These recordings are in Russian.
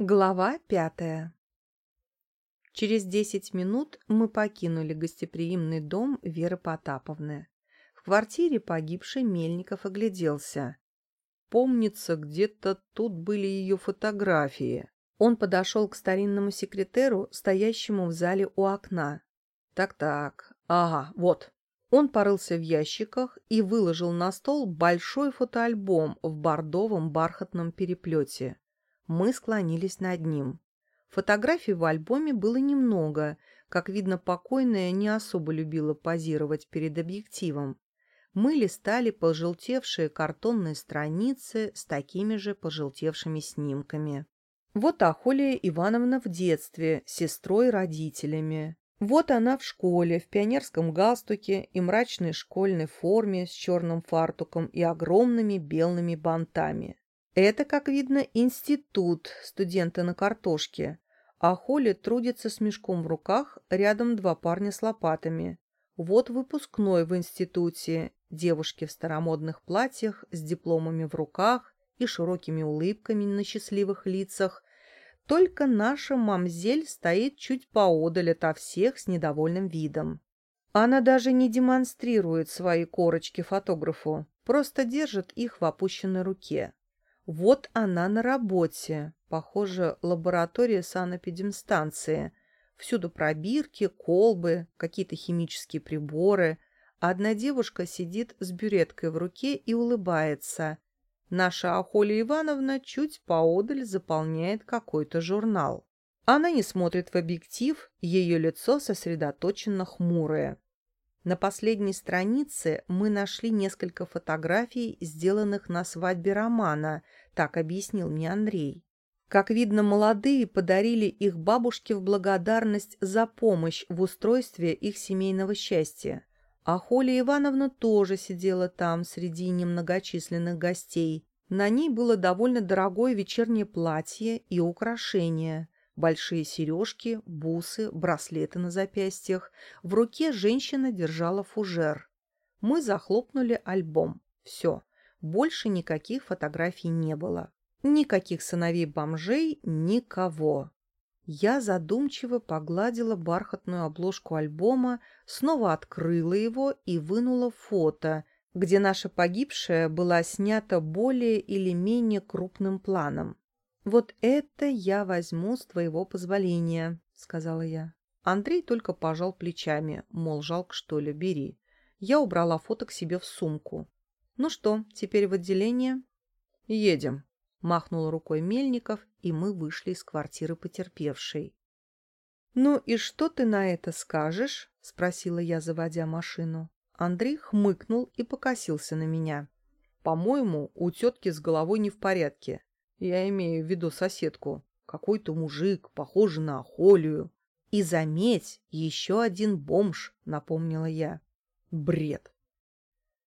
Глава пятая Через десять минут мы покинули гостеприимный дом Веры Потаповны. В квартире погибшей Мельников огляделся. Помнится, где-то тут были ее фотографии. Он подошел к старинному секретеру, стоящему в зале у окна. Так-так, ага, вот. Он порылся в ящиках и выложил на стол большой фотоальбом в бордовом бархатном переплете. Мы склонились над ним. Фотографий в альбоме было немного. Как видно, покойная не особо любила позировать перед объективом. Мы листали пожелтевшие картонные страницы с такими же пожелтевшими снимками. Вот Ахолия Ивановна в детстве, с сестрой и родителями. Вот она в школе, в пионерском галстуке и мрачной школьной форме с черным фартуком и огромными белыми бантами. Это, как видно, институт студента на картошке, а Холли трудится с мешком в руках, рядом два парня с лопатами. Вот выпускной в институте, девушки в старомодных платьях с дипломами в руках и широкими улыбками на счастливых лицах. Только наша мамзель стоит чуть поодаль ото всех с недовольным видом. Она даже не демонстрирует свои корочки фотографу, просто держит их в опущенной руке. Вот она на работе. Похоже, лаборатория санэпидемстанции. Всюду пробирки, колбы, какие-то химические приборы. Одна девушка сидит с бюреткой в руке и улыбается. Наша Ахоля Ивановна чуть поодаль заполняет какой-то журнал. Она не смотрит в объектив, ее лицо сосредоточенно хмурое. На последней странице мы нашли несколько фотографий, сделанных на свадьбе Романа, так объяснил мне Андрей. Как видно, молодые подарили их бабушке в благодарность за помощь в устройстве их семейного счастья. А Холя Ивановна тоже сидела там среди немногочисленных гостей. На ней было довольно дорогое вечернее платье и украшения большие сережки, бусы, браслеты на запястьях. В руке женщина держала фужер. Мы захлопнули альбом. Все. Больше никаких фотографий не было. Никаких сыновей бомжей, никого. Я задумчиво погладила бархатную обложку альбома, снова открыла его и вынула фото, где наша погибшая была снята более или менее крупным планом. «Вот это я возьму с твоего позволения», — сказала я. Андрей только пожал плечами, мол, жалко что ли, бери. Я убрала фото к себе в сумку. «Ну что, теперь в отделение?» «Едем», — махнул рукой Мельников, и мы вышли из квартиры потерпевшей. «Ну и что ты на это скажешь?» — спросила я, заводя машину. Андрей хмыкнул и покосился на меня. «По-моему, у тетки с головой не в порядке. Я имею в виду соседку. Какой-то мужик, похожий на Ахолию. И заметь, еще один бомж, напомнила я. Бред.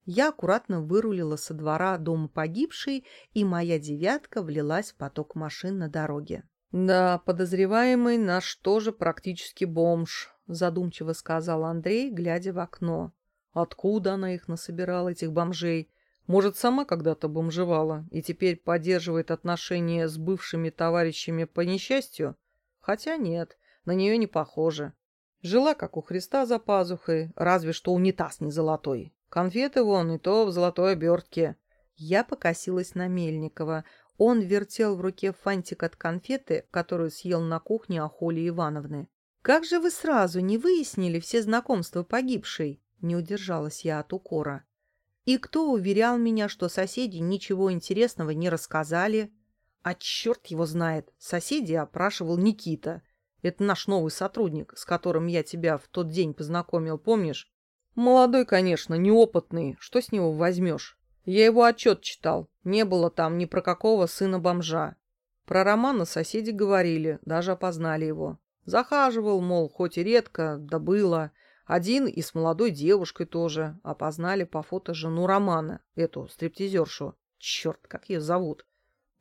Я аккуратно вырулила со двора дома погибшей, и моя девятка влилась в поток машин на дороге. «Да, подозреваемый наш тоже практически бомж», — задумчиво сказал Андрей, глядя в окно. «Откуда она их насобирала, этих бомжей? Может, сама когда-то бомжевала и теперь поддерживает отношения с бывшими товарищами по несчастью? Хотя нет, на нее не похоже. Жила, как у Христа за пазухой, разве что унитаз не золотой. Конфеты вон и то в золотой обертке. Я покосилась на Мельникова. Он вертел в руке фантик от конфеты, которую съел на кухне Ахоли Ивановны. «Как же вы сразу не выяснили все знакомства погибшей?» Не удержалась я от укора. И кто уверял меня, что соседи ничего интересного не рассказали? А черт его знает, соседи опрашивал Никита. Это наш новый сотрудник, с которым я тебя в тот день познакомил, помнишь? Молодой, конечно, неопытный, что с него возьмешь? Я его отчет читал, не было там ни про какого сына-бомжа. Про Романа соседи говорили, даже опознали его. Захаживал, мол, хоть и редко, да было. Один и с молодой девушкой тоже. Опознали по фото жену Романа, эту стриптизершу. Черт, как ее зовут?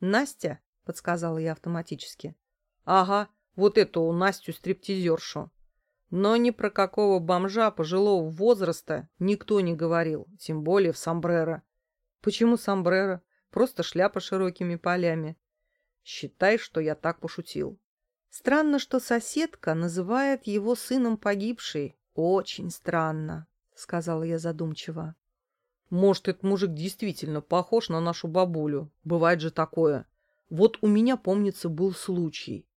Настя, подсказала я автоматически. Ага, вот эту Настю стриптизершу. Но ни про какого бомжа пожилого возраста никто не говорил, тем более в сомбреро. Почему сомбреро? Просто шляпа широкими полями. Считай, что я так пошутил. Странно, что соседка называет его сыном погибшей. Очень странно, сказала я задумчиво. Может, этот мужик действительно похож на нашу бабулю. Бывает же такое. Вот у меня, помнится, был случай.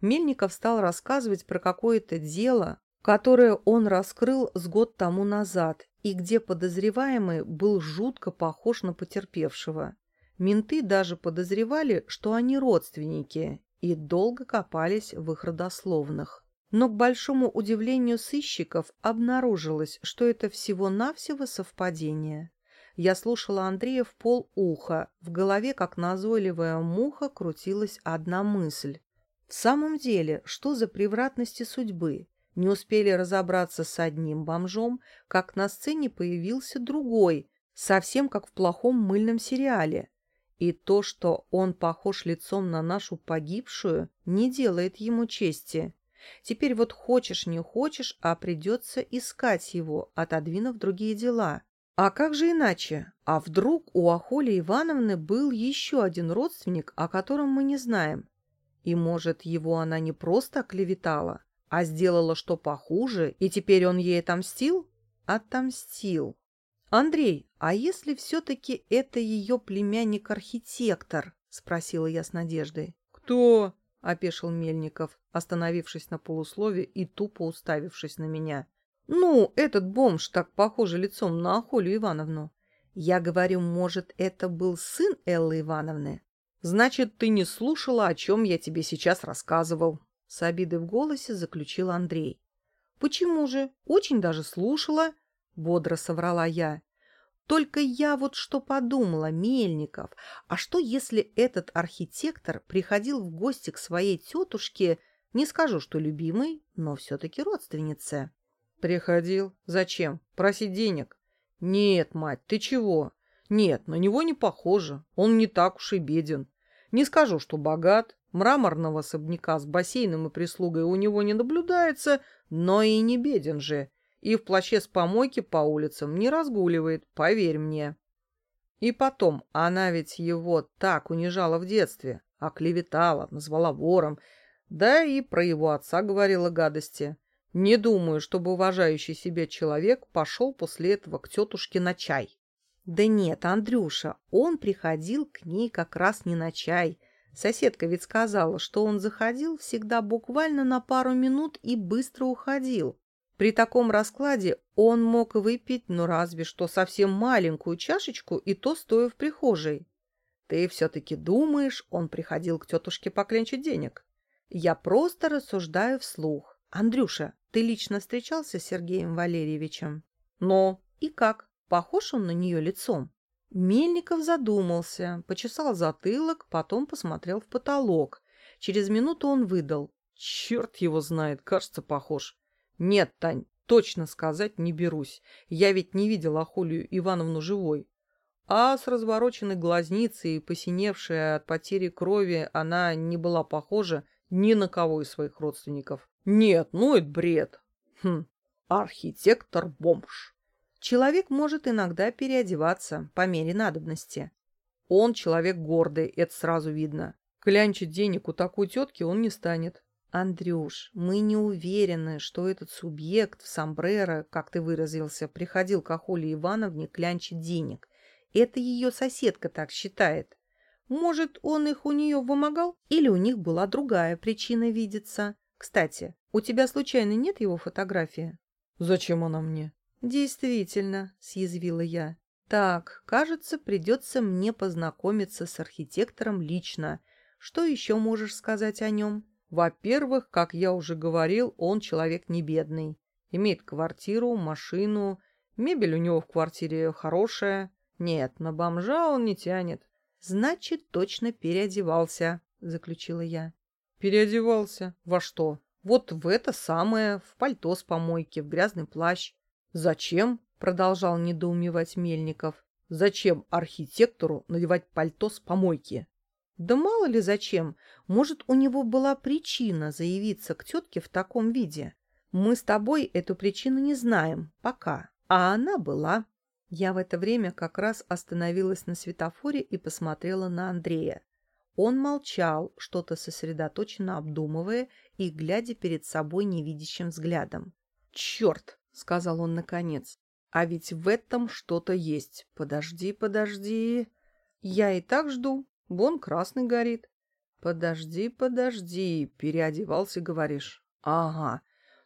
Мельников стал рассказывать про какое-то дело, которое он раскрыл с год тому назад, и где подозреваемый был жутко похож на потерпевшего. Менты даже подозревали, что они родственники, и долго копались в их родословных. Но, к большому удивлению сыщиков, обнаружилось, что это всего-навсего совпадение. Я слушала Андрея в полуха, в голове, как назойливая муха, крутилась одна мысль. В самом деле, что за превратности судьбы? Не успели разобраться с одним бомжом, как на сцене появился другой, совсем как в плохом мыльном сериале. И то, что он похож лицом на нашу погибшую, не делает ему чести. Теперь вот хочешь не хочешь, а придется искать его, отодвинув другие дела. А как же иначе? А вдруг у Ахоли Ивановны был еще один родственник, о котором мы не знаем? И, может, его она не просто оклеветала, а сделала что похуже, и теперь он ей отомстил? Отомстил. «Андрей, а если все-таки это ее племянник-архитектор?» — спросила я с надеждой. «Кто?» — опешил Мельников, остановившись на полуслове и тупо уставившись на меня. «Ну, этот бомж так похоже лицом на Ахолю Ивановну. Я говорю, может, это был сын Эллы Ивановны?» «Значит, ты не слушала, о чем я тебе сейчас рассказывал», — с обидой в голосе заключил Андрей. «Почему же? Очень даже слушала», — бодро соврала я. Только я вот что подумала, Мельников, а что если этот архитектор приходил в гости к своей тетушке, не скажу, что любимой, но все-таки родственнице? Приходил. Зачем? Просить денег? Нет, мать, ты чего? Нет, на него не похоже. Он не так уж и беден. Не скажу, что богат. Мраморного особняка с бассейном и прислугой у него не наблюдается, но и не беден же и в плаще с помойки по улицам не разгуливает, поверь мне. И потом, она ведь его так унижала в детстве, оклеветала, назвала вором, да и про его отца говорила гадости. Не думаю, чтобы уважающий себя человек пошел после этого к тетушке на чай. Да нет, Андрюша, он приходил к ней как раз не на чай. Соседка ведь сказала, что он заходил всегда буквально на пару минут и быстро уходил. При таком раскладе он мог выпить, ну разве что совсем маленькую чашечку, и то стоя в прихожей. Ты все-таки думаешь, он приходил к тетушке покленчить денег? Я просто рассуждаю вслух. Андрюша, ты лично встречался с Сергеем Валерьевичем? Но. И как? Похож он на нее лицом? Мельников задумался, почесал затылок, потом посмотрел в потолок. Через минуту он выдал. Черт его знает, кажется, похож. Нет, Тань, точно сказать не берусь. Я ведь не видел Ахолию Ивановну живой. А с развороченной глазницей и посиневшей от потери крови она не была похожа ни на кого из своих родственников. Нет, ну это бред. Хм, архитектор-бомж. Человек может иногда переодеваться по мере надобности. Он человек гордый, это сразу видно. Клянчить денег у такой тетки он не станет. Андрюш, мы не уверены, что этот субъект в сомбреро, как ты выразился, приходил к Ахоле Ивановне клянчить денег. Это ее соседка так считает. Может, он их у нее вымогал? Или у них была другая причина видеться? Кстати, у тебя случайно нет его фотографии? Зачем она мне? Действительно, съязвила я. Так, кажется, придется мне познакомиться с архитектором лично. Что еще можешь сказать о нем? Во-первых, как я уже говорил, он человек не бедный. Имеет квартиру, машину, мебель у него в квартире хорошая. Нет, на бомжа он не тянет. Значит, точно переодевался, заключила я. Переодевался? Во что? Вот в это самое, в пальто с помойки, в грязный плащ. Зачем? Продолжал недоумевать Мельников. Зачем архитектору надевать пальто с помойки? Да мало ли зачем. Может, у него была причина заявиться к тетке в таком виде. Мы с тобой эту причину не знаем. Пока. А она была. Я в это время как раз остановилась на светофоре и посмотрела на Андрея. Он молчал, что-то сосредоточенно обдумывая и глядя перед собой невидящим взглядом. «Черт!» — сказал он наконец. «А ведь в этом что-то есть. Подожди, подожди. Я и так жду. Вон красный горит. Подожди, подожди. Переодевался, говоришь? Ага.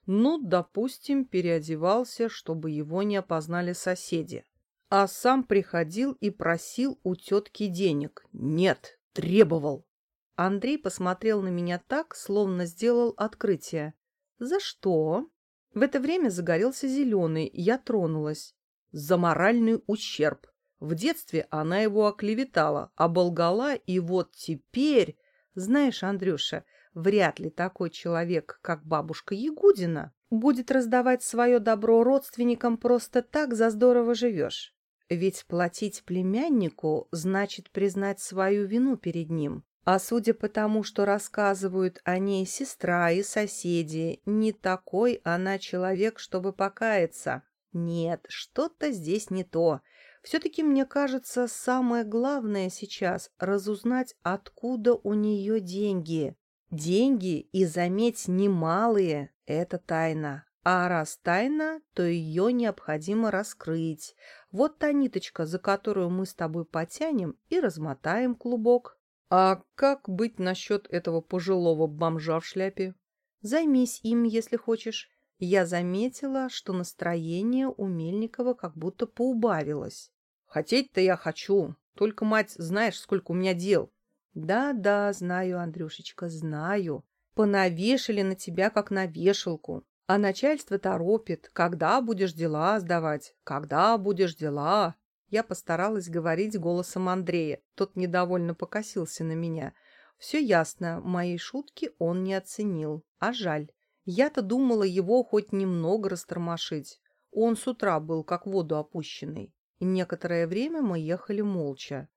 Ну, допустим, переодевался, чтобы его не опознали соседи. А сам приходил и просил у тетки денег. Нет, требовал. Андрей посмотрел на меня так, словно сделал открытие. «За что?» В это время загорелся зеленый, я тронулась. За моральный ущерб. В детстве она его оклеветала, оболгала, и вот теперь... Знаешь, Андрюша, вряд ли такой человек, как бабушка Ягудина, будет раздавать свое добро родственникам просто так за здорово живешь. Ведь платить племяннику значит признать свою вину перед ним. А судя по тому, что рассказывают о ней сестра и соседи, не такой она человек, чтобы покаяться. Нет, что-то здесь не то. Все-таки, мне кажется, самое главное сейчас — разузнать, откуда у нее деньги. Деньги, и, заметь, немалые — это тайна. А раз тайна, то ее необходимо раскрыть. Вот та ниточка, за которую мы с тобой потянем и размотаем клубок. А как быть насчет этого пожилого бомжа в шляпе? Займись им, если хочешь. Я заметила, что настроение у Мельникова как будто поубавилось. Хотеть-то я хочу, только, мать, знаешь, сколько у меня дел. Да-да, знаю, Андрюшечка, знаю. Понавешали на тебя, как на вешалку. А начальство торопит. Когда будешь дела сдавать? Когда будешь дела? Я постаралась говорить голосом Андрея. Тот недовольно покосился на меня. Все ясно, моей шутки он не оценил. А жаль. Я-то думала его хоть немного растормошить. Он с утра был как воду опущенный. Некоторое время мы ехали молча.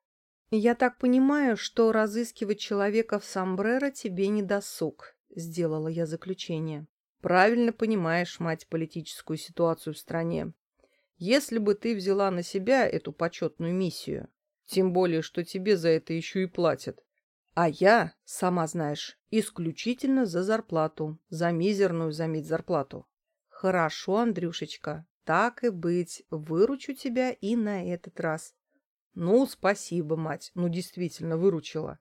«Я так понимаю, что разыскивать человека в сомбреро тебе не досуг», — сделала я заключение. «Правильно понимаешь, мать, политическую ситуацию в стране. Если бы ты взяла на себя эту почетную миссию, тем более, что тебе за это еще и платят, а я, сама знаешь, исключительно за зарплату, за мизерную, заметь, зарплату. Хорошо, Андрюшечка, так и быть, выручу тебя и на этот раз. Ну, спасибо, мать, ну действительно выручила.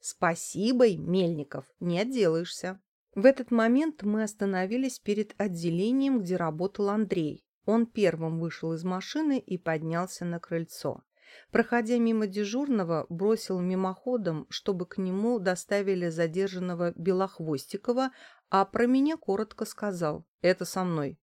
Спасибо, Мельников, не отделаешься. В этот момент мы остановились перед отделением, где работал Андрей. Он первым вышел из машины и поднялся на крыльцо. Проходя мимо дежурного, бросил мимоходом, чтобы к нему доставили задержанного Белохвостикова, а про меня коротко сказал «Это со мной».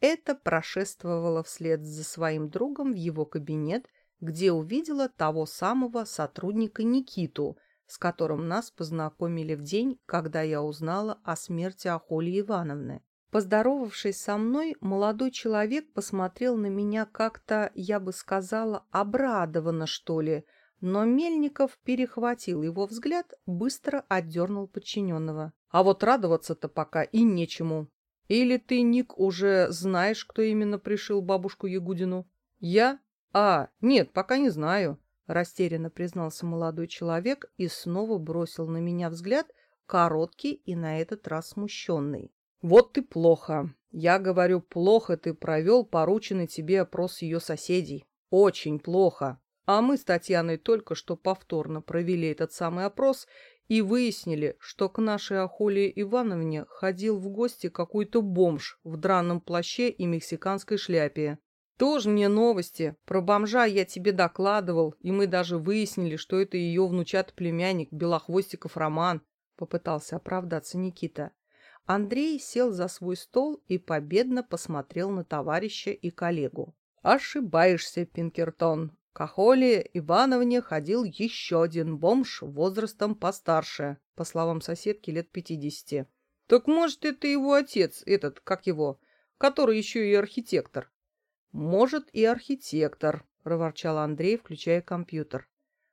Это прошествовало вслед за своим другом в его кабинет, где увидела того самого сотрудника Никиту, с которым нас познакомили в день, когда я узнала о смерти Ахоли Ивановны. Поздоровавшись со мной, молодой человек посмотрел на меня как-то, я бы сказала, обрадованно, что ли, но Мельников перехватил его взгляд, быстро отдернул подчиненного. «А вот радоваться-то пока и нечему. Или ты, Ник, уже знаешь, кто именно пришил бабушку Ягудину?» «Я? А, нет, пока не знаю», — растерянно признался молодой человек и снова бросил на меня взгляд, короткий и на этот раз смущенный. «Вот ты плохо. Я говорю, плохо ты провел порученный тебе опрос ее соседей. Очень плохо. А мы с Татьяной только что повторно провели этот самый опрос и выяснили, что к нашей Ахоле Ивановне ходил в гости какой-то бомж в драном плаще и мексиканской шляпе. Тоже мне новости. Про бомжа я тебе докладывал, и мы даже выяснили, что это ее внучат племянник Белохвостиков Роман, — попытался оправдаться Никита. Андрей сел за свой стол и победно посмотрел на товарища и коллегу. «Ошибаешься, Пинкертон. К Ахоле Ивановне ходил еще один бомж возрастом постарше, по словам соседки, лет пятидесяти. Так может, это его отец, этот, как его, который еще и архитектор?» «Может, и архитектор», — проворчал Андрей, включая компьютер.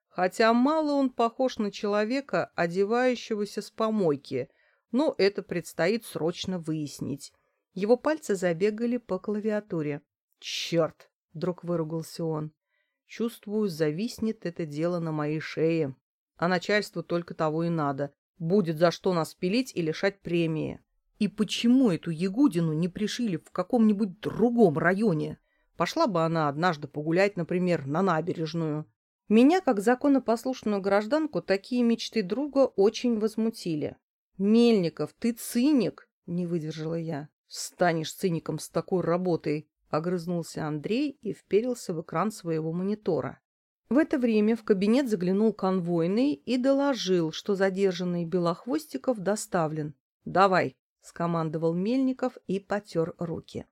«Хотя мало он похож на человека, одевающегося с помойки» но это предстоит срочно выяснить. Его пальцы забегали по клавиатуре. «Черт!» — вдруг выругался он. «Чувствую, зависнет это дело на моей шее». а начальству только того и надо. Будет за что нас пилить и лишать премии. И почему эту Ягудину не пришили в каком-нибудь другом районе? Пошла бы она однажды погулять, например, на набережную. Меня, как законопослушную гражданку, такие мечты друга очень возмутили. «Мельников, ты циник!» — не выдержала я. «Станешь циником с такой работой!» — огрызнулся Андрей и вперился в экран своего монитора. В это время в кабинет заглянул конвойный и доложил, что задержанный Белохвостиков доставлен. «Давай!» — скомандовал Мельников и потер руки.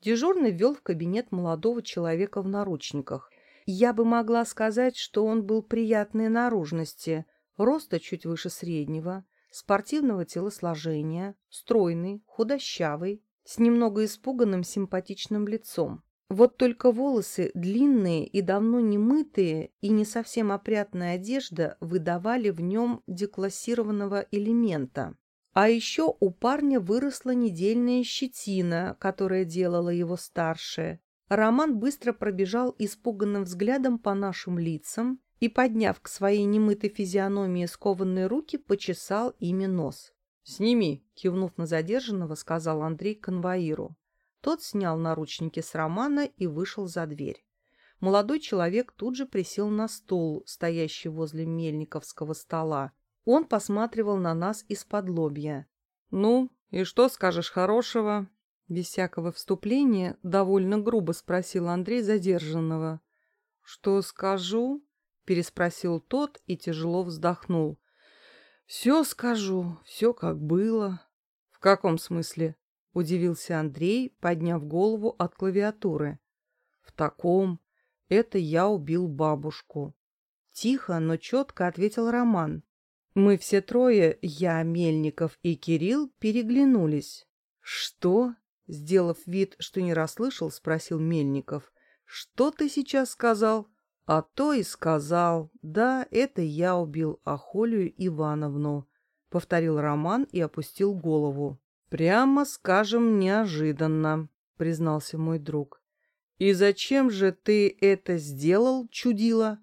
Дежурный ввел в кабинет молодого человека в наручниках. Я бы могла сказать, что он был приятной наружности, роста чуть выше среднего, спортивного телосложения, стройный, худощавый, с немного испуганным симпатичным лицом. Вот только волосы, длинные и давно не мытые, и не совсем опрятная одежда выдавали в нем деклассированного элемента. А еще у парня выросла недельная щетина, которая делала его старше. Роман быстро пробежал испуганным взглядом по нашим лицам и, подняв к своей немытой физиономии скованные руки, почесал ими нос. «Сними!» — кивнув на задержанного, сказал Андрей конвоиру. Тот снял наручники с Романа и вышел за дверь. Молодой человек тут же присел на стул, стоящий возле мельниковского стола, он посматривал на нас из-под лобья. «Ну, и что скажешь хорошего?» Без всякого вступления довольно грубо спросил Андрей задержанного. «Что скажу?» — переспросил тот и тяжело вздохнул. «Все скажу, все как было». «В каком смысле?» — удивился Андрей, подняв голову от клавиатуры. «В таком. Это я убил бабушку». Тихо, но четко ответил Роман. Мы все трое, я, Мельников и Кирилл, переглянулись. «Что?» — сделав вид, что не расслышал, спросил Мельников. «Что ты сейчас сказал?» «А то и сказал. Да, это я убил Ахолию Ивановну», — повторил Роман и опустил голову. «Прямо скажем, неожиданно», — признался мой друг. «И зачем же ты это сделал, чудила?»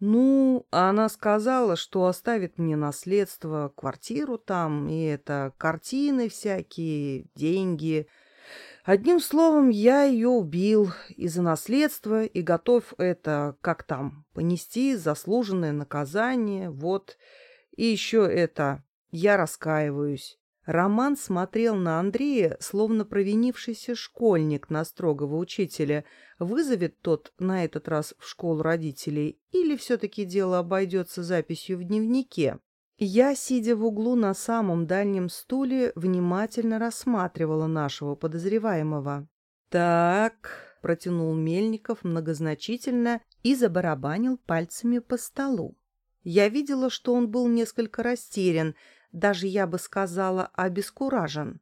Ну, она сказала, что оставит мне наследство, квартиру там, и это, картины всякие, деньги. Одним словом, я ее убил из-за наследства и готов это, как там, понести заслуженное наказание, вот. И еще это, я раскаиваюсь. Роман смотрел на Андрея, словно провинившийся школьник на строгого учителя. Вызовет тот на этот раз в школу родителей или все-таки дело обойдется записью в дневнике? Я, сидя в углу на самом дальнем стуле, внимательно рассматривала нашего подозреваемого. «Так», — протянул Мельников многозначительно и забарабанил пальцами по столу. Я видела, что он был несколько растерян, даже, я бы сказала, обескуражен.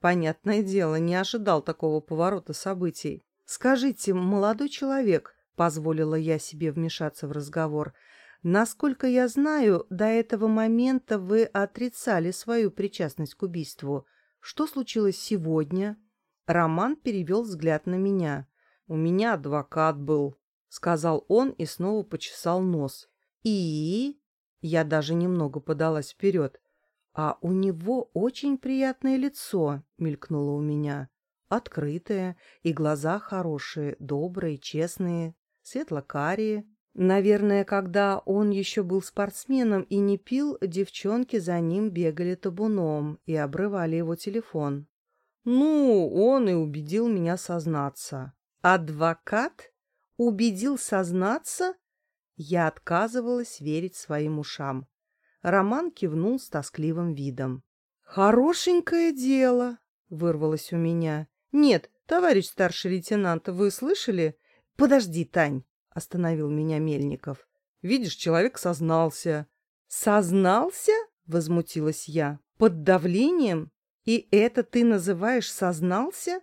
Понятное дело, не ожидал такого поворота событий. «Скажите, молодой человек», — позволила я себе вмешаться в разговор, «насколько я знаю, до этого момента вы отрицали свою причастность к убийству. Что случилось сегодня?» Роман перевел взгляд на меня. «У меня адвокат был», — сказал он и снова почесал нос. «И?» Я даже немного подалась вперед. «А у него очень приятное лицо», — мелькнуло у меня. «Открытое, и глаза хорошие, добрые, честные, светло-карие. Наверное, когда он еще был спортсменом и не пил, девчонки за ним бегали табуном и обрывали его телефон. Ну, он и убедил меня сознаться. Адвокат? Убедил сознаться? Я отказывалась верить своим ушам. Роман кивнул с тоскливым видом. «Хорошенькое дело!» — вырвалось у меня. «Нет, товарищ старший лейтенант, вы слышали?» «Подожди, Тань!» — остановил меня Мельников. «Видишь, человек сознался». «Сознался?» — возмутилась я. «Под давлением? И это ты называешь сознался?»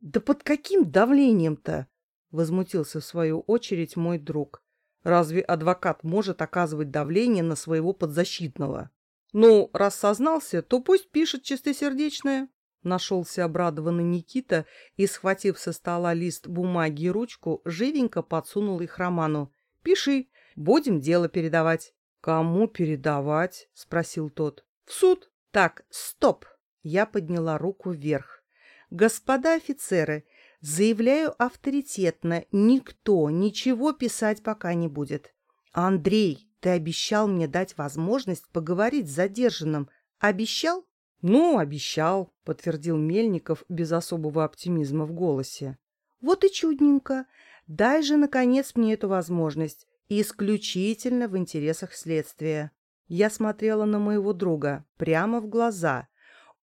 «Да под каким давлением-то?» — возмутился в свою очередь мой друг. Разве адвокат может оказывать давление на своего подзащитного? Ну, раз сознался, то пусть пишет чистосердечное. Нашелся обрадованный Никита и, схватив со стола лист бумаги и ручку, живенько подсунул их Роману. «Пиши, будем дело передавать». «Кому передавать?» — спросил тот. «В суд». «Так, стоп!» Я подняла руку вверх. «Господа офицеры, заявляю авторитетно, никто ничего писать пока не будет. Андрей, ты обещал мне дать возможность поговорить с задержанным. Обещал?» «Ну, обещал», — подтвердил Мельников без особого оптимизма в голосе. «Вот и чудненько. Дай же, наконец, мне эту возможность. Исключительно в интересах следствия». Я смотрела на моего друга прямо в глаза.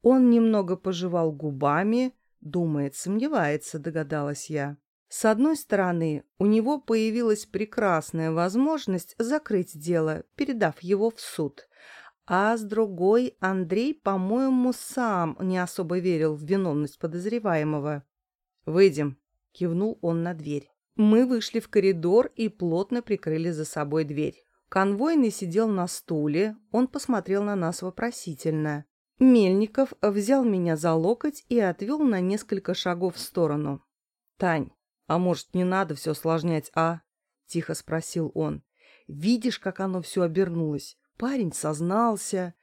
Он немного пожевал губами, думает, сомневается, догадалась я. С одной стороны, у него появилась прекрасная возможность закрыть дело, передав его в суд. А с другой, Андрей, по-моему, сам не особо верил в виновность подозреваемого. «Выйдем», — кивнул он на дверь. Мы вышли в коридор и плотно прикрыли за собой дверь. Конвойный сидел на стуле, он посмотрел на нас вопросительно. Мельников взял меня за локоть и отвел на несколько шагов в сторону. «Тань, а может, не надо все осложнять, а?» — тихо спросил он. «Видишь, как оно все обернулось? Парень сознался».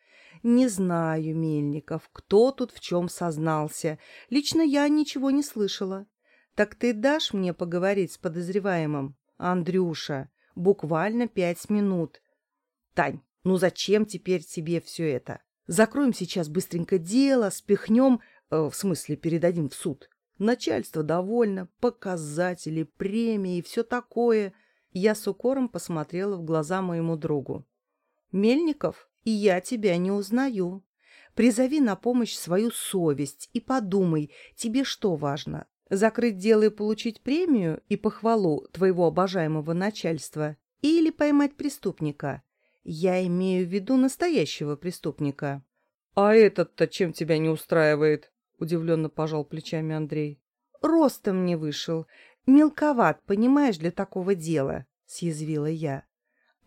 «Не знаю, Мельников, кто тут в чем сознался. Лично я ничего не слышала. Так ты дашь мне поговорить с подозреваемым? Андрюша, буквально пять минут. Тань, ну зачем теперь тебе все это? Закроем сейчас быстренько дело, спихнем, э, в смысле передадим в суд. Начальство довольно, показатели, премии и все такое. Я с укором посмотрела в глаза моему другу. Мельников, и я тебя не узнаю. Призови на помощь свою совесть и подумай, тебе что важно, Закрыть дело и получить премию и похвалу твоего обожаемого начальства или поймать преступника? Я имею в виду настоящего преступника. — А этот-то чем тебя не устраивает? — удивленно пожал плечами Андрей. — Ростом не вышел. Мелковат, понимаешь, для такого дела, — съязвила я.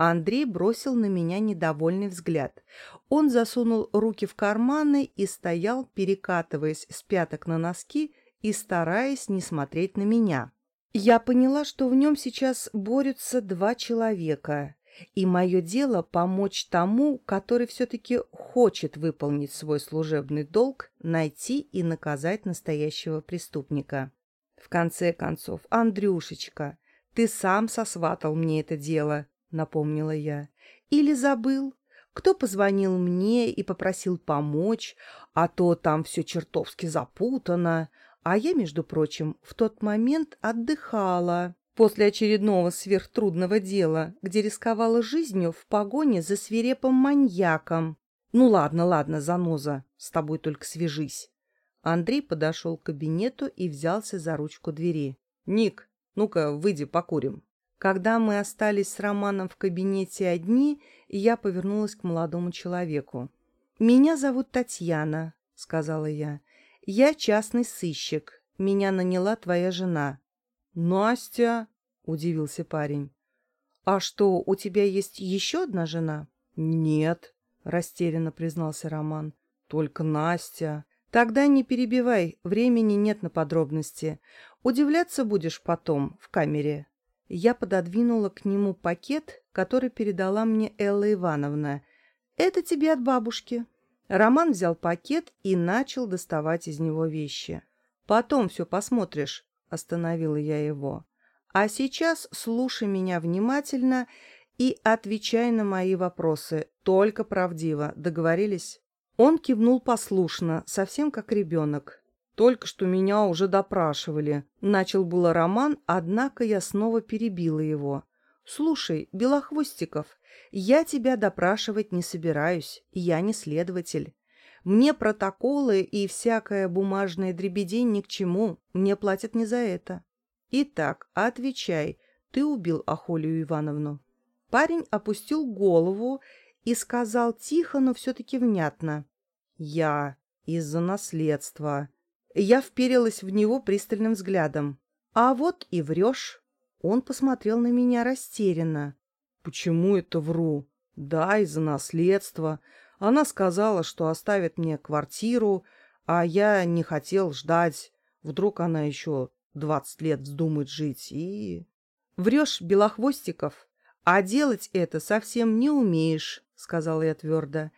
Андрей бросил на меня недовольный взгляд. Он засунул руки в карманы и стоял, перекатываясь с пяток на носки, и стараясь не смотреть на меня. Я поняла, что в нем сейчас борются два человека, и мое дело помочь тому, который все-таки хочет выполнить свой служебный долг, найти и наказать настоящего преступника. В конце концов, Андрюшечка, ты сам сосватал мне это дело, напомнила я. Или забыл? Кто позвонил мне и попросил помочь, а то там все чертовски запутано, а я, между прочим, в тот момент отдыхала после очередного сверхтрудного дела, где рисковала жизнью в погоне за свирепым маньяком. Ну ладно, ладно, заноза, с тобой только свяжись. Андрей подошел к кабинету и взялся за ручку двери. «Ник, ну-ка, выйди, покурим». Когда мы остались с Романом в кабинете одни, я повернулась к молодому человеку. «Меня зовут Татьяна», — сказала я. «Я частный сыщик. Меня наняла твоя жена». «Настя?» — удивился парень. «А что, у тебя есть еще одна жена?» «Нет», — растерянно признался Роман. «Только Настя». «Тогда не перебивай, времени нет на подробности. Удивляться будешь потом, в камере». Я пододвинула к нему пакет, который передала мне Элла Ивановна. «Это тебе от бабушки». Роман взял пакет и начал доставать из него вещи. «Потом все посмотришь», — остановила я его. «А сейчас слушай меня внимательно и отвечай на мои вопросы, только правдиво. Договорились?» Он кивнул послушно, совсем как ребенок. «Только что меня уже допрашивали», — начал было Роман, однако я снова перебила его. «Слушай, Белохвостиков, я тебя допрашивать не собираюсь, я не следователь. Мне протоколы и всякая бумажная дребедень ни к чему, мне платят не за это. Итак, отвечай, ты убил Ахолию Ивановну?» Парень опустил голову и сказал тихо, но все-таки внятно. «Я из-за наследства». Я вперилась в него пристальным взглядом. «А вот и врешь». Он посмотрел на меня растерянно. «Почему это вру? Да, из-за наследства. Она сказала, что оставит мне квартиру, а я не хотел ждать. Вдруг она еще двадцать лет вздумает жить и...» «Врешь, Белохвостиков. А делать это совсем не умеешь, сказала я твердо,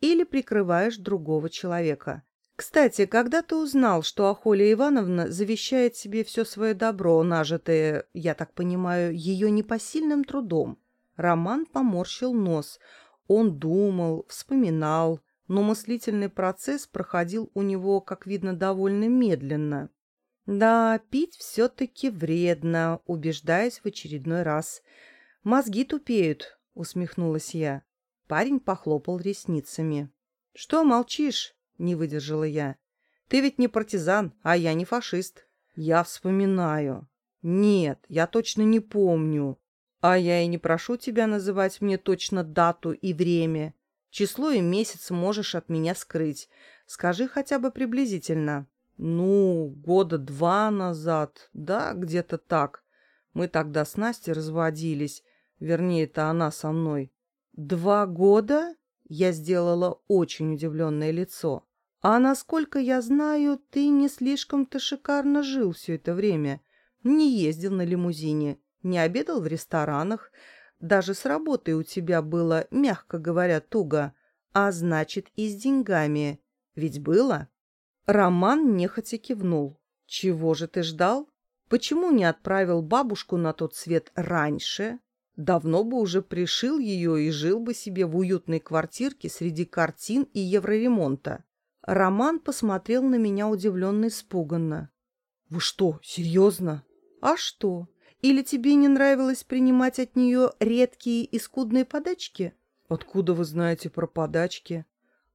или прикрываешь другого человека. Кстати, когда ты узнал, что Ахоля Ивановна завещает себе все свое добро, нажитое, я так понимаю, ее непосильным трудом? Роман поморщил нос. Он думал, вспоминал, но мыслительный процесс проходил у него, как видно, довольно медленно. Да, пить все-таки вредно, убеждаясь в очередной раз. Мозги тупеют, усмехнулась я. Парень похлопал ресницами. Что молчишь? Не выдержала я. Ты ведь не партизан, а я не фашист. Я вспоминаю. Нет, я точно не помню. А я и не прошу тебя называть мне точно дату и время. Число и месяц можешь от меня скрыть. Скажи хотя бы приблизительно. Ну, года два назад, да, где-то так. Мы тогда с Настей разводились. Вернее, это она со мной. Два года? Я сделала очень удивленное лицо. А насколько я знаю, ты не слишком-то шикарно жил все это время. Не ездил на лимузине, не обедал в ресторанах. Даже с работой у тебя было, мягко говоря, туго. А значит, и с деньгами. Ведь было? Роман нехотя кивнул. Чего же ты ждал? Почему не отправил бабушку на тот свет раньше? Давно бы уже пришил ее и жил бы себе в уютной квартирке среди картин и евроремонта. Роман посмотрел на меня удивленно испуганно. «Вы что, серьезно?» «А что? Или тебе не нравилось принимать от нее редкие и скудные подачки?» «Откуда вы знаете про подачки?»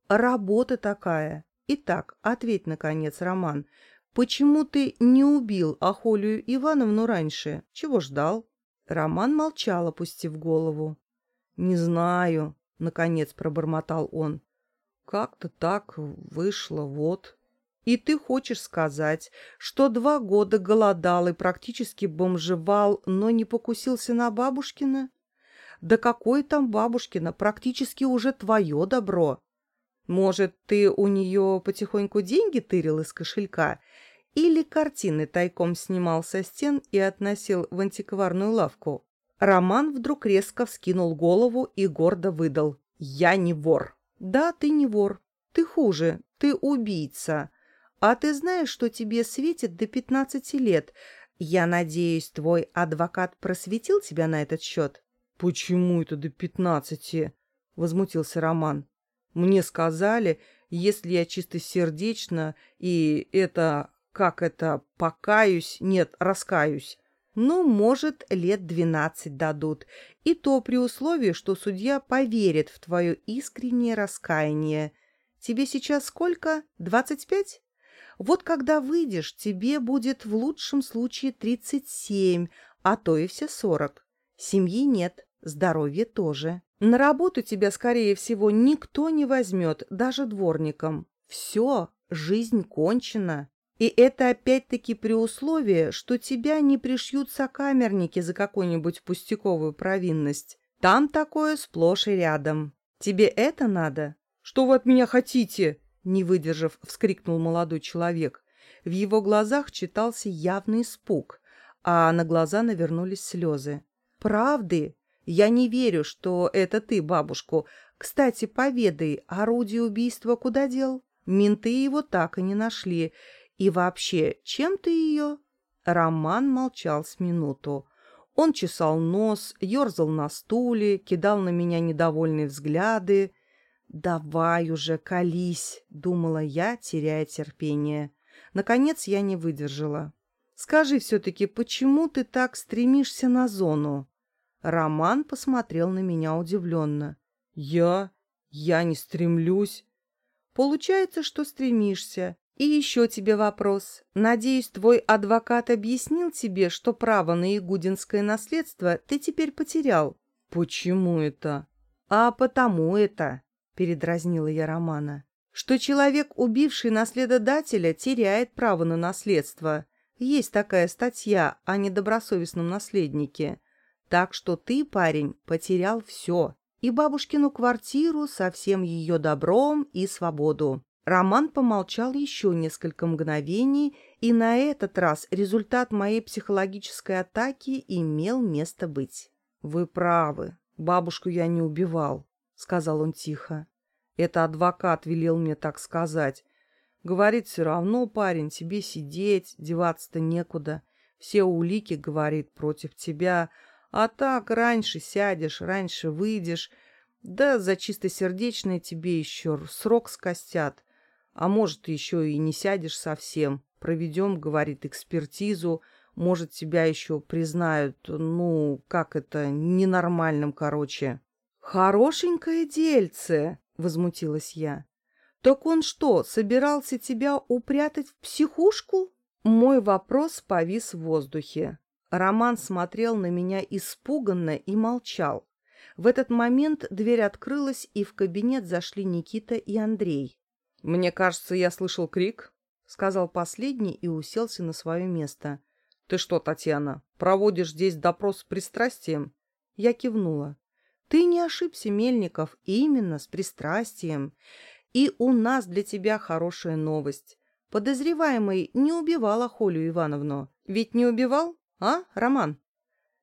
«Работа такая. Итак, ответь, наконец, Роман, почему ты не убил Ахолию Ивановну раньше? Чего ждал?» Роман молчал, опустив голову. «Не знаю», — наконец пробормотал он. Как-то так вышло, вот. И ты хочешь сказать, что два года голодал и практически бомжевал, но не покусился на бабушкина? Да какое там бабушкина, практически уже твое добро. Может, ты у нее потихоньку деньги тырил из кошелька или картины тайком снимал со стен и относил в антикварную лавку? Роман вдруг резко вскинул голову и гордо выдал «Я не вор». Да, ты не вор. Ты хуже. Ты убийца. А ты знаешь, что тебе светит до пятнадцати лет? Я надеюсь, твой адвокат просветил тебя на этот счет? Почему это до пятнадцати? Возмутился Роман. Мне сказали, если я чистосердечно и это, как это, покаюсь, нет, раскаюсь, ну, может, лет двенадцать дадут. И то при условии, что судья поверит в твое искреннее раскаяние. Тебе сейчас сколько? Двадцать пять? Вот когда выйдешь, тебе будет в лучшем случае тридцать семь, а то и все сорок. Семьи нет, здоровья тоже. На работу тебя, скорее всего, никто не возьмет, даже дворником. Все, жизнь кончена. И это опять-таки при условии, что тебя не пришьют сокамерники за какую-нибудь пустяковую провинность. Там такое сплошь и рядом. Тебе это надо? Что вы от меня хотите? Не выдержав, вскрикнул молодой человек. В его глазах читался явный испуг, а на глаза навернулись слезы. «Правды? Я не верю, что это ты, бабушку. Кстати, поведай, орудие убийства куда дел? Менты его так и не нашли, и вообще, чем ты ее?» Роман молчал с минуту. Он чесал нос, ерзал на стуле, кидал на меня недовольные взгляды. «Давай уже, колись!» — думала я, теряя терпение. Наконец я не выдержала. «Скажи все-таки, почему ты так стремишься на зону?» Роман посмотрел на меня удивленно. «Я? Я не стремлюсь?» «Получается, что стремишься. И еще тебе вопрос. Надеюсь, твой адвокат объяснил тебе, что право на игудинское наследство ты теперь потерял. Почему это? А потому это, передразнила я Романа, что человек, убивший наследодателя, теряет право на наследство. Есть такая статья о недобросовестном наследнике. Так что ты, парень, потерял все. И бабушкину квартиру со всем ее добром и свободу. Роман помолчал еще несколько мгновений, и на этот раз результат моей психологической атаки имел место быть. «Вы правы. Бабушку я не убивал», — сказал он тихо. «Это адвокат велел мне так сказать. Говорит, все равно, парень, тебе сидеть, деваться-то некуда. Все улики, говорит, против тебя. А так, раньше сядешь, раньше выйдешь. Да за чистосердечное тебе еще срок скостят. А может, еще и не сядешь совсем. Проведем, говорит, экспертизу. Может, тебя еще признают, ну, как это, ненормальным, короче. «Хорошенькое дельце!» — возмутилась я. «Так он что, собирался тебя упрятать в психушку?» Мой вопрос повис в воздухе. Роман смотрел на меня испуганно и молчал. В этот момент дверь открылась, и в кабинет зашли Никита и Андрей. «Мне кажется, я слышал крик», — сказал последний и уселся на свое место. «Ты что, Татьяна, проводишь здесь допрос с пристрастием?» Я кивнула. «Ты не ошибся, Мельников, именно с пристрастием. И у нас для тебя хорошая новость. Подозреваемый не убивал Ахолю Ивановну. Ведь не убивал, а, Роман?»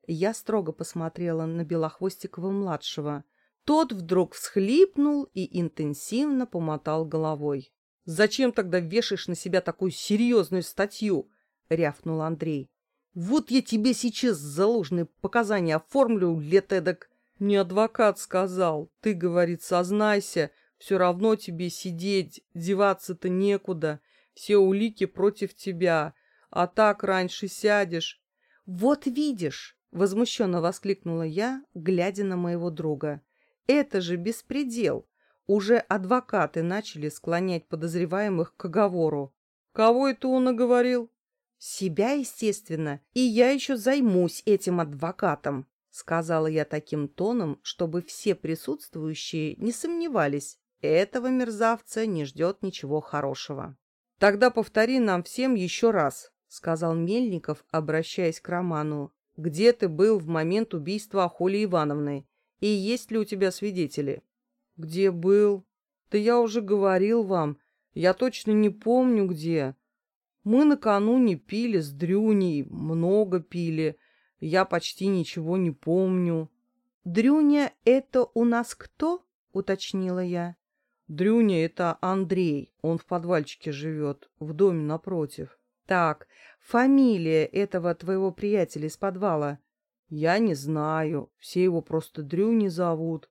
Я строго посмотрела на Белохвостикова-младшего. Тот вдруг всхлипнул и интенсивно помотал головой. «Зачем тогда вешаешь на себя такую серьезную статью?» — рявкнул Андрей. «Вот я тебе сейчас заложенные показания оформлю, лет эдак...» «Не адвокат сказал. Ты, говорит, сознайся. Все равно тебе сидеть, деваться-то некуда. Все улики против тебя. А так раньше сядешь». «Вот видишь!» — возмущенно воскликнула я, глядя на моего друга. Это же беспредел. Уже адвокаты начали склонять подозреваемых к оговору. Кого это он оговорил? Себя, естественно. И я еще займусь этим адвокатом, сказала я таким тоном, чтобы все присутствующие не сомневались. Этого мерзавца не ждет ничего хорошего. Тогда повтори нам всем еще раз, сказал Мельников, обращаясь к Роману. Где ты был в момент убийства Ахоли Ивановны? И есть ли у тебя свидетели? Где был? Да я уже говорил вам. Я точно не помню, где. Мы накануне пили с Дрюней, много пили. Я почти ничего не помню. Дрюня — это у нас кто? — уточнила я. Дрюня — это Андрей. Он в подвальчике живет, в доме напротив. Так, фамилия этого твоего приятеля из подвала? Я не знаю. Все его просто Дрюни зовут.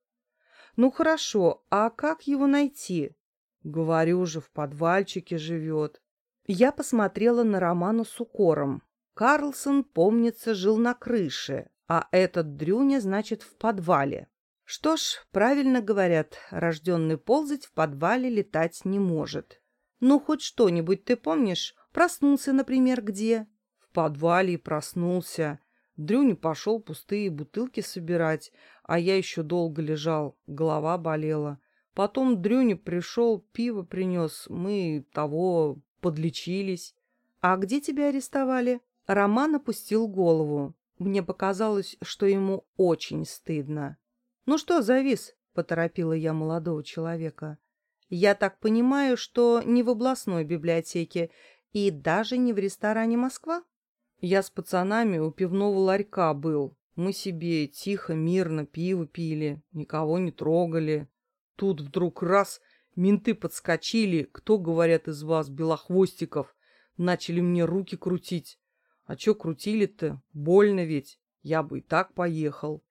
Ну хорошо, а как его найти? Говорю же, в подвальчике живет. Я посмотрела на Романа с укором. Карлсон, помнится, жил на крыше, а этот Дрюня, значит, в подвале. Что ж, правильно говорят, рожденный ползать в подвале летать не может. Ну, хоть что-нибудь ты помнишь? Проснулся, например, где? В подвале и проснулся. Дрюня пошел пустые бутылки собирать, а я еще долго лежал, голова болела. Потом Дрюня пришел, пиво принес, мы того подлечились. А где тебя арестовали? Роман опустил голову. Мне показалось, что ему очень стыдно. «Ну что, завис?» — поторопила я молодого человека. «Я так понимаю, что не в областной библиотеке и даже не в ресторане «Москва»?» Я с пацанами у пивного ларька был. Мы себе тихо, мирно пиво пили, никого не трогали. Тут вдруг раз менты подскочили, кто, говорят, из вас, белохвостиков, начали мне руки крутить. А чё крутили-то? Больно ведь. Я бы и так поехал.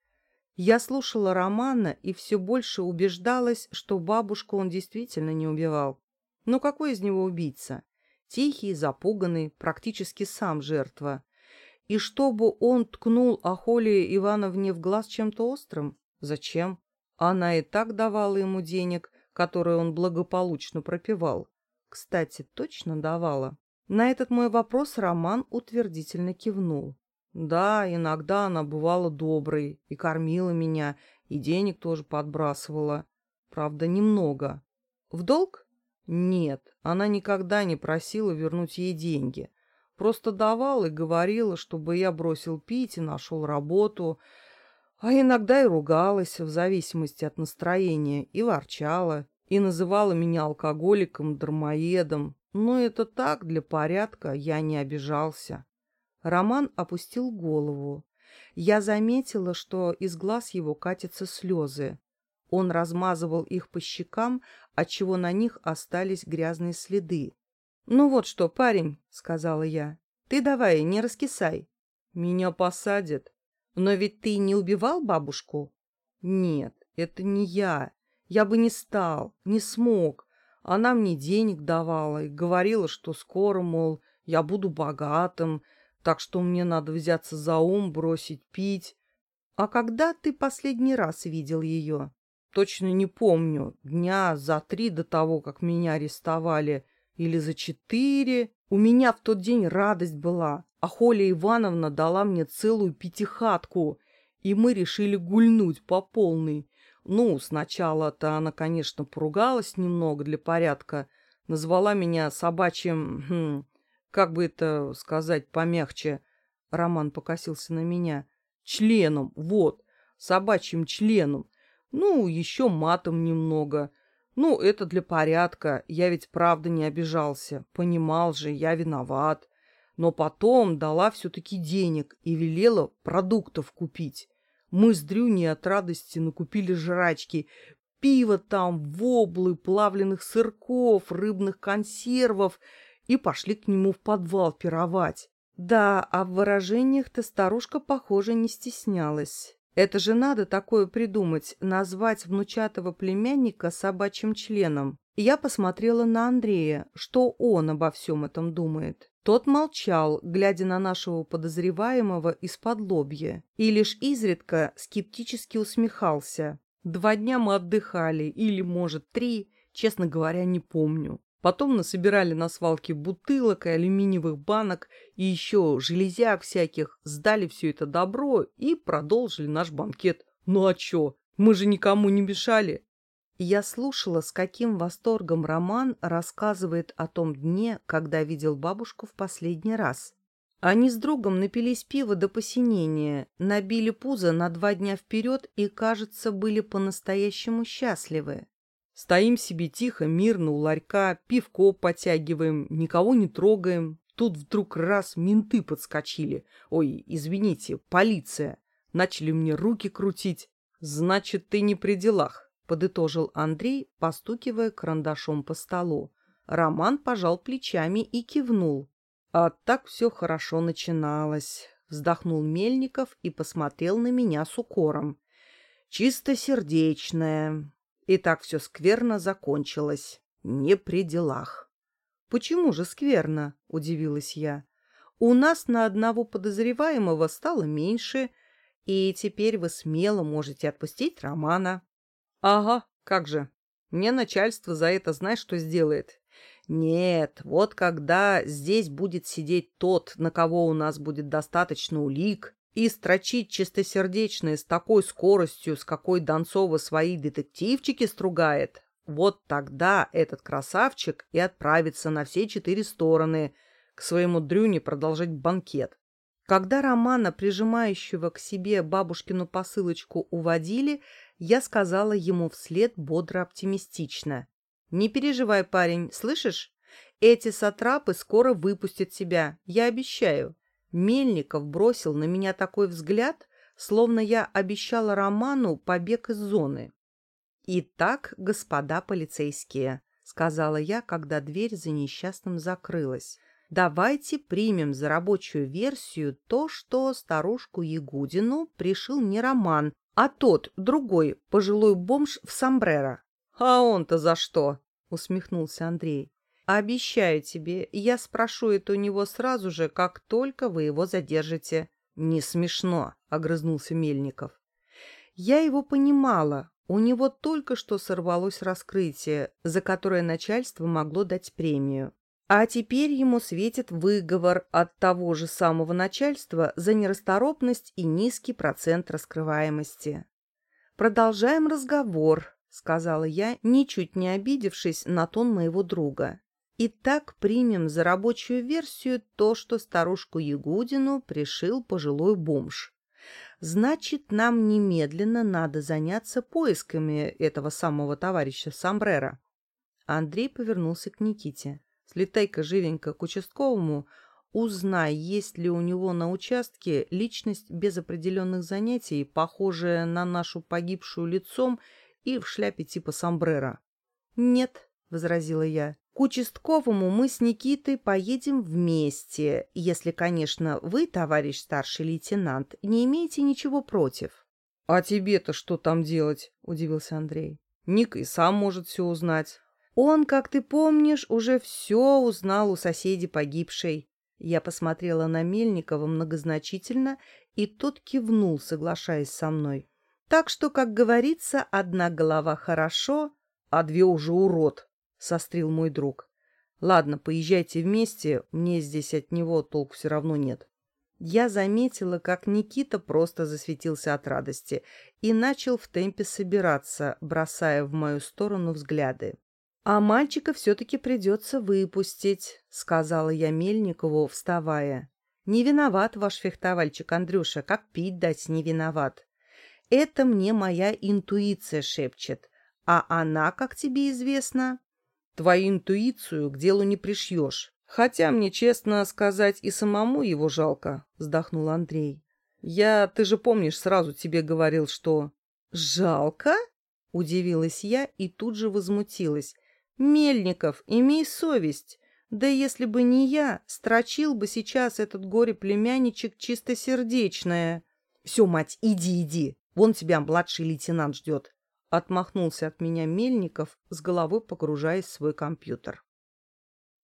Я слушала Романа и все больше убеждалась, что бабушку он действительно не убивал. Но какой из него убийца? Тихий, запуганный, практически сам жертва. И чтобы он ткнул Ахоле Ивановне в глаз чем-то острым? Зачем? Она и так давала ему денег, которые он благополучно пропивал. Кстати, точно давала. На этот мой вопрос Роман утвердительно кивнул. Да, иногда она бывала доброй и кормила меня, и денег тоже подбрасывала. Правда, немного. В долг? Нет, она никогда не просила вернуть ей деньги. Просто давала и говорила, чтобы я бросил пить и нашел работу. А иногда и ругалась, в зависимости от настроения, и ворчала, и называла меня алкоголиком, дармоедом. Но это так, для порядка, я не обижался. Роман опустил голову. Я заметила, что из глаз его катятся слезы. Он размазывал их по щекам, отчего на них остались грязные следы. «Ну вот что, парень», — сказала я, — «ты давай, не раскисай». «Меня посадят». «Но ведь ты не убивал бабушку?» «Нет, это не я. Я бы не стал, не смог. Она мне денег давала и говорила, что скоро, мол, я буду богатым, так что мне надо взяться за ум, бросить пить. А когда ты последний раз видел ее? Точно не помню. Дня за три до того, как меня арестовали. Или за четыре. У меня в тот день радость была. А Холя Ивановна дала мне целую пятихатку. И мы решили гульнуть по полной. Ну, сначала-то она, конечно, поругалась немного для порядка. Назвала меня собачьим... Хм, как бы это сказать помягче? Роман покосился на меня. Членом, вот, собачьим членом. Ну, еще матом немного. Ну, это для порядка. Я ведь правда не обижался. Понимал же, я виноват. Но потом дала все-таки денег и велела продуктов купить. Мы с Дрюней от радости накупили жрачки. Пиво там, воблы, плавленых сырков, рыбных консервов и пошли к нему в подвал пировать. Да, а в выражениях-то старушка, похоже, не стеснялась. Это же надо такое придумать, назвать внучатого племянника собачьим членом. Я посмотрела на Андрея, что он обо всем этом думает. Тот молчал, глядя на нашего подозреваемого из-под лобья, и лишь изредка скептически усмехался. Два дня мы отдыхали, или, может, три, честно говоря, не помню. Потом насобирали на свалке бутылок и алюминиевых банок и еще железяк всяких, сдали все это добро и продолжили наш банкет. Ну а чё? Мы же никому не мешали. Я слушала, с каким восторгом Роман рассказывает о том дне, когда видел бабушку в последний раз. Они с другом напились пива до посинения, набили пузо на два дня вперед и, кажется, были по-настоящему счастливы. Стоим себе тихо, мирно у ларька, пивко потягиваем, никого не трогаем. Тут вдруг раз менты подскочили. Ой, извините, полиция. Начали мне руки крутить. Значит, ты не при делах, подытожил Андрей, постукивая карандашом по столу. Роман пожал плечами и кивнул. А так все хорошо начиналось. Вздохнул Мельников и посмотрел на меня с укором. Чистосердечная. И так все скверно закончилось. Не при делах. «Почему же скверно?» – удивилась я. «У нас на одного подозреваемого стало меньше, и теперь вы смело можете отпустить Романа». «Ага, как же. Мне начальство за это знаешь, что сделает?» «Нет, вот когда здесь будет сидеть тот, на кого у нас будет достаточно улик, и строчить чистосердечное с такой скоростью, с какой Донцова свои детективчики стругает, вот тогда этот красавчик и отправится на все четыре стороны к своему Дрюне продолжать банкет. Когда Романа, прижимающего к себе бабушкину посылочку, уводили, я сказала ему вслед бодро-оптимистично. «Не переживай, парень, слышишь? Эти сатрапы скоро выпустят тебя, я обещаю. Мельников бросил на меня такой взгляд, словно я обещала Роману побег из зоны. «Итак, господа полицейские», — сказала я, когда дверь за несчастным закрылась, «давайте примем за рабочую версию то, что старушку Ягудину пришил не Роман, а тот, другой, пожилой бомж в сомбреро». «А он-то за что?» — усмехнулся Андрей. Обещаю тебе, я спрошу это у него сразу же, как только вы его задержите. Не смешно, огрызнулся Мельников. Я его понимала. У него только что сорвалось раскрытие, за которое начальство могло дать премию. А теперь ему светит выговор от того же самого начальства за нерасторопность и низкий процент раскрываемости. «Продолжаем разговор», — сказала я, ничуть не обидевшись на тон моего друга. Итак, примем за рабочую версию то, что старушку Ягудину пришил пожилой бомж. Значит, нам немедленно надо заняться поисками этого самого товарища Самбрера. Андрей повернулся к Никите. Слетай-ка живенько к участковому, узнай, есть ли у него на участке личность без определенных занятий, похожая на нашу погибшую лицом и в шляпе типа сомбрero. «Нет», — возразила я, — «к участковому мы с Никитой поедем вместе, если, конечно, вы, товарищ старший лейтенант, не имеете ничего против». «А тебе-то что там делать?» — удивился Андрей. «Ник и сам может все узнать». «Он, как ты помнишь, уже все узнал у соседей погибшей». Я посмотрела на Мельникова многозначительно, и тот кивнул, соглашаясь со мной. Так что, как говорится, одна голова хорошо, а две уже урод, — сострил мой друг. Ладно, поезжайте вместе, мне здесь от него толку все равно нет. Я заметила, как Никита просто засветился от радости и начал в темпе собираться, бросая в мою сторону взгляды. «А мальчика все-таки придется выпустить», — сказала я Мельникову, вставая. «Не виноват ваш фехтовальчик, Андрюша, как пить дать не виноват. Это мне моя интуиция шепчет, а она, как тебе известно...» «Твою интуицию к делу не пришьешь. Хотя мне, честно сказать, и самому его жалко», — вздохнул Андрей. «Я, ты же помнишь, сразу тебе говорил, что...» «Жалко?» — удивилась я и тут же возмутилась. Мельников, имей совесть. Да если бы не я, строчил бы сейчас этот горе-племянничек чистосердечное. Все, мать, иди, иди. Вон тебя младший лейтенант ждет. Отмахнулся от меня Мельников, с головой погружаясь в свой компьютер.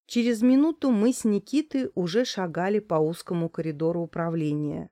Через минуту мы с Никитой уже шагали по узкому коридору управления.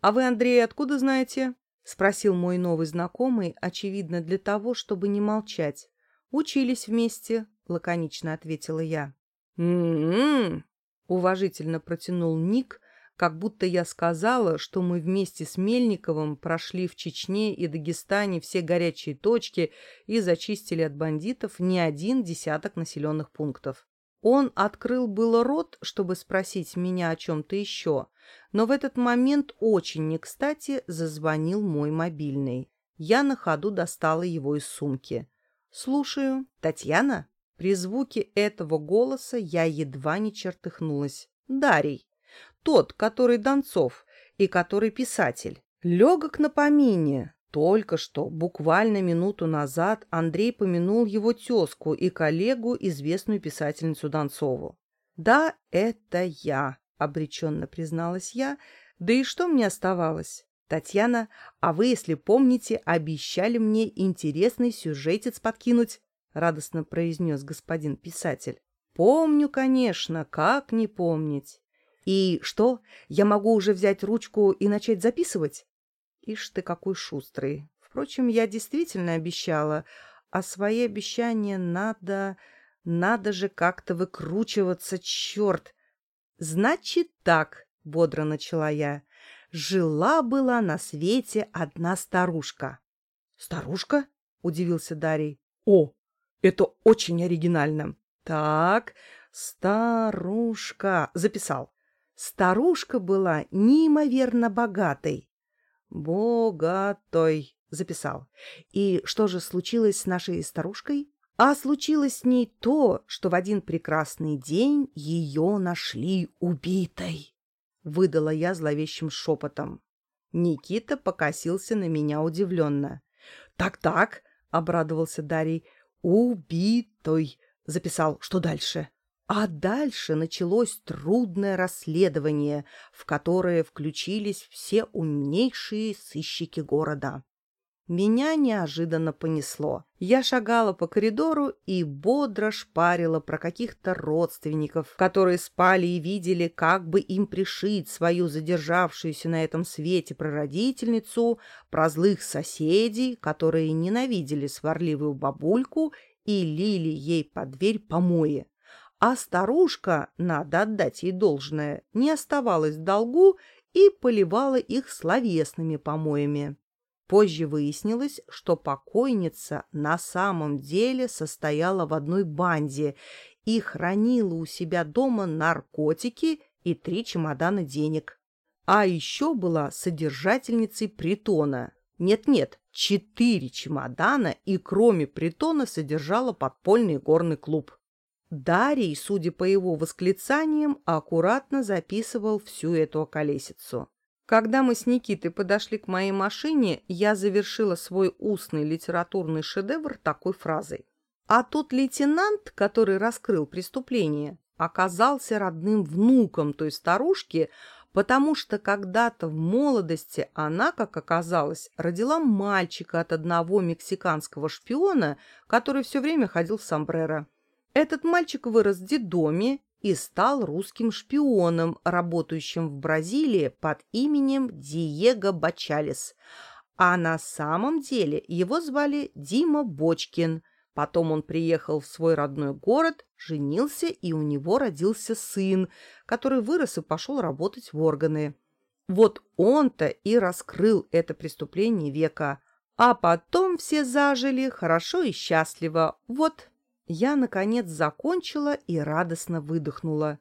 «А вы, Андрей, откуда знаете?» — спросил мой новый знакомый, очевидно, для того, чтобы не молчать. «Учились вместе», — лаконично ответила я. «М-м-м», уважительно протянул Ник, как будто я сказала, что мы вместе с Мельниковым прошли в Чечне и Дагестане все горячие точки и зачистили от бандитов не один десяток населенных пунктов. Он открыл было рот, чтобы спросить меня о чем-то еще, но в этот момент очень не кстати зазвонил мой мобильный. Я на ходу достала его из сумки. «Слушаю. Татьяна?» При звуке этого голоса я едва не чертыхнулась. «Дарий. Тот, который Донцов и который писатель. Легок на помине. Только что, буквально минуту назад, Андрей помянул его тезку и коллегу, известную писательницу Донцову. «Да, это я», — обреченно призналась я. «Да и что мне оставалось?» «Татьяна, а вы, если помните, обещали мне интересный сюжетец подкинуть», — радостно произнес господин писатель. «Помню, конечно, как не помнить. И что, я могу уже взять ручку и начать записывать?» «Ишь ты какой шустрый. Впрочем, я действительно обещала, а свои обещания надо... Надо же как-то выкручиваться, черт!» «Значит так», — бодро начала я, — Жила-была на свете одна старушка. «Старушка?» — удивился Дарий. «О, это очень оригинально!» «Так, старушка...» — записал. «Старушка была неимоверно богатой». «Богатой...» — записал. «И что же случилось с нашей старушкой?» А случилось с ней то, что в один прекрасный день ее нашли убитой выдала я зловещим шепотом. Никита покосился на меня удивленно. «Так-так», — обрадовался Дарий, — «убитой», — записал. «Что дальше?» А дальше началось трудное расследование, в которое включились все умнейшие сыщики города. Меня неожиданно понесло. Я шагала по коридору и бодро шпарила про каких-то родственников, которые спали и видели, как бы им пришить свою задержавшуюся на этом свете прародительницу, про злых соседей, которые ненавидели сварливую бабульку и лили ей под дверь помои. А старушка, надо отдать ей должное, не оставалась в долгу и поливала их словесными помоями. Позже выяснилось, что покойница на самом деле состояла в одной банде и хранила у себя дома наркотики и три чемодана денег. А еще была содержательницей притона. Нет-нет, четыре чемодана и кроме притона содержала подпольный горный клуб. Дарий, судя по его восклицаниям, аккуратно записывал всю эту околесицу. Когда мы с Никитой подошли к моей машине, я завершила свой устный литературный шедевр такой фразой. А тот лейтенант, который раскрыл преступление, оказался родным внуком той старушки, потому что когда-то в молодости она, как оказалось, родила мальчика от одного мексиканского шпиона, который все время ходил в сомбреро. Этот мальчик вырос в детдоме и стал русским шпионом, работающим в Бразилии под именем Диего Бачалес. А на самом деле его звали Дима Бочкин. Потом он приехал в свой родной город, женился, и у него родился сын, который вырос и пошел работать в органы. Вот он-то и раскрыл это преступление века. А потом все зажили хорошо и счастливо. Вот я, наконец, закончила и радостно выдохнула.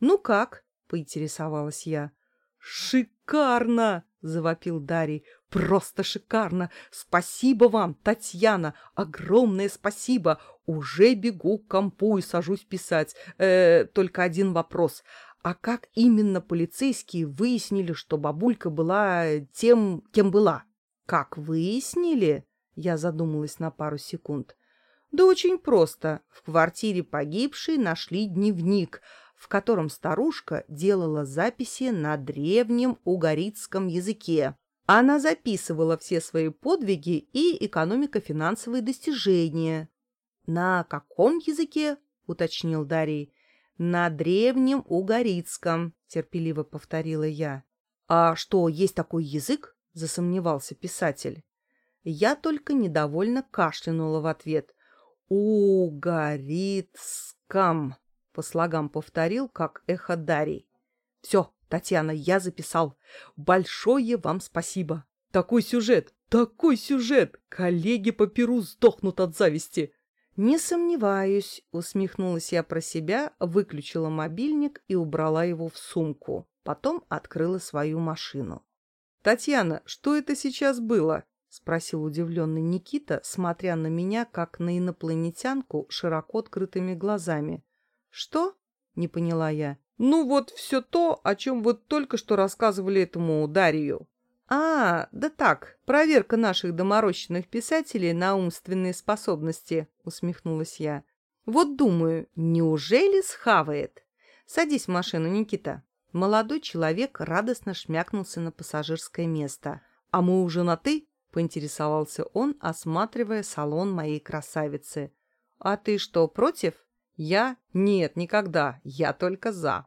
«Ну как?» — поинтересовалась я. «Шикарно!» — завопил Дарий. «Просто шикарно! Спасибо вам, Татьяна! Огромное спасибо! Уже бегу к компу и сажусь писать. Э, только один вопрос. А как именно полицейские выяснили, что бабулька была тем, кем была?» «Как выяснили?» — я задумалась на пару секунд. Да очень просто. В квартире погибшей нашли дневник, в котором старушка делала записи на древнем угорицком языке. Она записывала все свои подвиги и экономико-финансовые достижения. «На каком языке?» — уточнил Дарий. «На древнем угорицком», — терпеливо повторила я. «А что, есть такой язык?» — засомневался писатель. Я только недовольно кашлянула в ответ. «Угорицком», — по слогам повторил, как эхо Дарий. «Все, Татьяна, я записал. Большое вам спасибо. Такой сюжет, такой сюжет! Коллеги по перу сдохнут от зависти!» «Не сомневаюсь», — усмехнулась я про себя, выключила мобильник и убрала его в сумку. Потом открыла свою машину. «Татьяна, что это сейчас было?» — спросил удивленный Никита, смотря на меня, как на инопланетянку, широко открытыми глазами. «Что?» — не поняла я. «Ну вот все то, о чем вы только что рассказывали этому Дарью». «А, да так, проверка наших доморощенных писателей на умственные способности», — усмехнулась я. «Вот думаю, неужели схавает? Садись в машину, Никита». Молодой человек радостно шмякнулся на пассажирское место. «А мы уже на «ты»?» Поинтересовался он, осматривая салон моей красавицы. «А ты что, против?» «Я? Нет, никогда. Я только за».